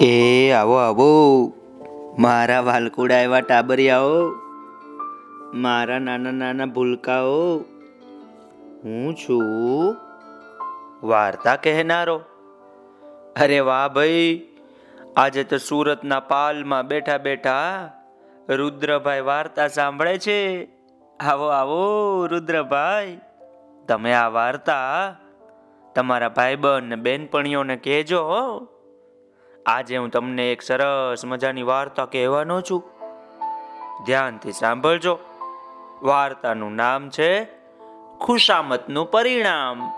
એ આવો આવો. મારા વાલકુડા એવા ટાબરિયાઓ. મારા નાના નાના ભૂલકાઓ. હું છું વાર્તા કહેનારો. અરે વાહ ભાઈ, આજે તો સુરતના પાલમાં બેઠા બેઠા રુદ્રભાઈ વાર્તા સાંભળે છે. આવો આવો, રુદ્રભાઈ. તમે આ વાર્તા તમારા ભાઈબંધ ને બેનપણીઓને કહેજો આજે હું તમને એક સરસ મજાની વાર્તા કહેવાનો છું. ધ્યાનથી સાંભળજો. વાર્તાનું નામ છે ખુશામતનું પરિણામ.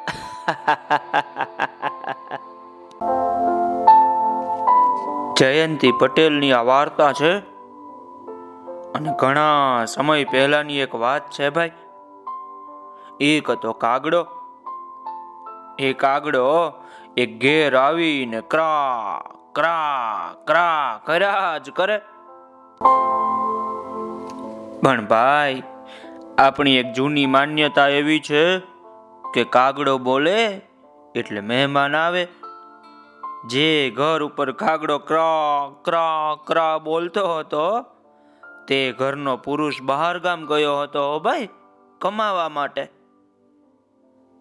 જયંતી પટેલની આ વાર્તા છે. અને ઘણા સમય પહેલાની એક વાત છે ભાઈ. એક હતો કાગડો. એ કાગડો એ ઘેર આવીને ક્રા ક્રા ક્રા કર્યા જ કરે. પણ ભાઈ, આપણી એક જૂની માન્યતા એવી છે કે કાગડો બોલે એટલે મહેમાન આવે. જે ઘર ઉપર કાગડો ક્રા ક્રા ક્રા બોલતો હતો, તે ઘરનો પુરુષ બહાર ગામ ગયો હતો ભાઈ, કમાવા માટે.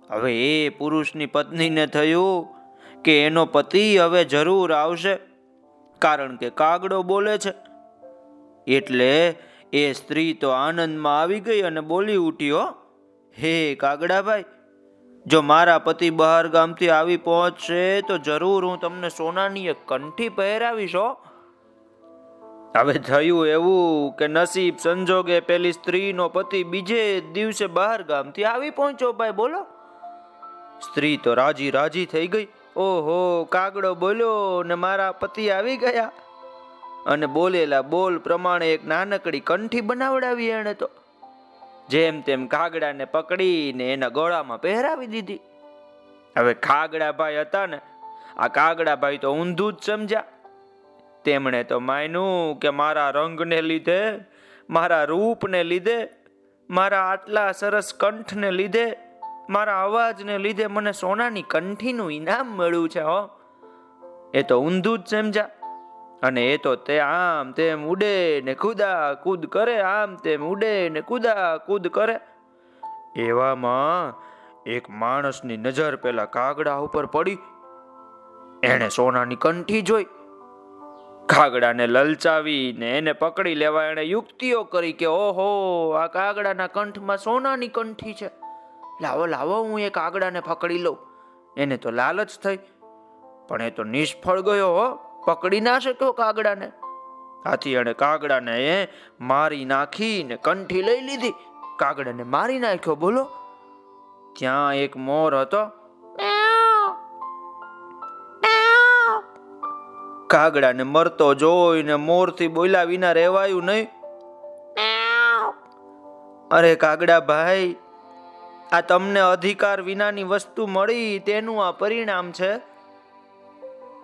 હવે એ પુરુષની પત્નીને થયું કે એનો પતિ હવે જરૂર આવશે, કારણ કે કાગડો બોલે છે. એટલે એ સ્ત્રી તો આનંદમાં આવી ગઈ અને બોલી ઉઠી હે કાગડાભાઈ, જો મારા પતિ બહાર ગામથી આવી પહોંચશે તો જરૂર હું તમને સોનાની એક કંઠી પહેરાવીશ હો. હવે થયું એવું કે નસીબ સંજોગે પેલી સ્ત્રીનો પતિ બીજે દિવસે બહાર ગામથી આવી પહોંચ્યો, ભાઈ બોલો. સ્ત્રી તો રાજી રાજી થઈ ગઈ. ઓહો, કાગડો બોલ્યો ને મારા પતિ આવી ગયા. અને બોલેલા બોલ પ્રમાણે એક નાનકડી કંઠી બનાવડાવી એને તો. જેમ તેમ કાગડાને પકડીને એના ગોળામાં પહેરાવી દીધી. હવે કાગડાભાઈ હતા ને, આ કાગડાભાઈ તો ઊંધું જ સમજ્યા. તેમણે તો માન્યું કે મારા રંગને લીધે, મારા રૂપને લીધે, મારા આટલા સરસ કંઠને લીધે મારા અવાજને લીધે મને સોનાની કંઠીનું ઇનામ મળ્યું છે, હો. એ તો ઊંધું જ સમજ્યા અને એ તો તે આમ તેમ ઉડે ને કુદા કૂદ કરે, આમ તેમ ઉડે ને કુદા કૂદ કરે. એવામાં એક માણસની નજર પેલા કાગડા ઉપર પડી. એણે સોનાની કંઠી જોઈ. કાગડાને લલચાવીને એને પકડી લેવા એણે યુક્તિઓ કરી કે, ઓહો, આ કાગડાના કંઠમાં સોનાની કંઠી છે. લાવો લાવો, હું એ કાગડાને પકડી લઉં. એને તો લાલચ થઈ. પણ એ તો નિષ્ફળ ગયો હો. પકડી ના શક્યો કાગડાને. આથી એણે કાગડાને એ મારી નાખીને કંઠી લઈ લીધી. કાગડાને મારી નાખ્યો, બોલો. ત્યાં એક મોર હતો. કાગડાને મરતો જોઈને મોરથી બોલ્યા વિના રહેવાયું નહીં. અરે કાગડા ભાઈ આ તમને અધિકાર વિનાની વસ્તુ મળી, તેનું આ પરિણામ છે.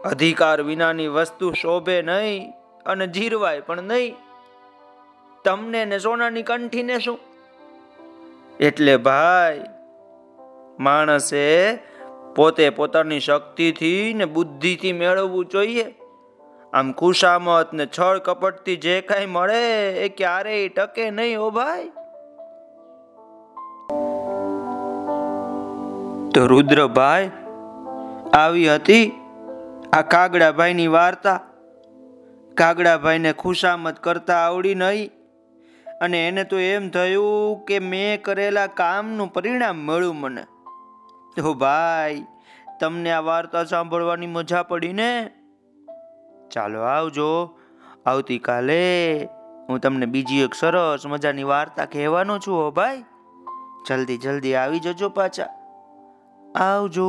અધિકાર વિનાની વસ્તુ શોભે નહીં અને જીરવાય પણ નહીં. તમને ને સોનાની કંઠીને શું? એટલે ભાઈ, માણસે પોતે પોતાની શક્તિથી ને બુદ્ધિથી મેળવવું જોઈએ. આમ ખુશામત ને છળ કપટથી જે કાંઈ મળે, એ ક્યારેય ટકે નહીં હો ભાઈ. તો રુદ્રભાઈ આવી હતી. આ કાગડાભાઈની વાર્તા કાગડાભાઈને ખુશામત કરતા આવડી નહીં. અને એને તો એમ થયું કે મેં કરેલા કામનું પરિણામ મળ્યું મને. તો ભાઈ, તમને આ વાર્તા સાંભળવાની મજા પડી ને? ચાલો આવજો. આવતીકાલે હું તમને બીજી એક સરસ મજાની વાર્તા કહેવાનો છું હો ભાઈ. જલ્દી જલ્દી આવી જજો પાછા. આવજો